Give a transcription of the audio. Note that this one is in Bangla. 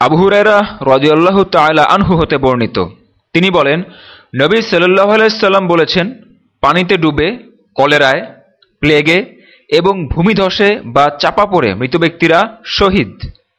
আবু হুরায়রা রদিয়াল্লাহ তালা আনহু হতে বর্ণিত। তিনি বলেন, নবী সাল্লাহ আলাইসাল্লাম বলেছেন, পানিতে ডুবে, কলেরায়, প্লেগে এবং ভূমিধসে বা চাপা পড়ে মৃত ব্যক্তিরা শহীদ।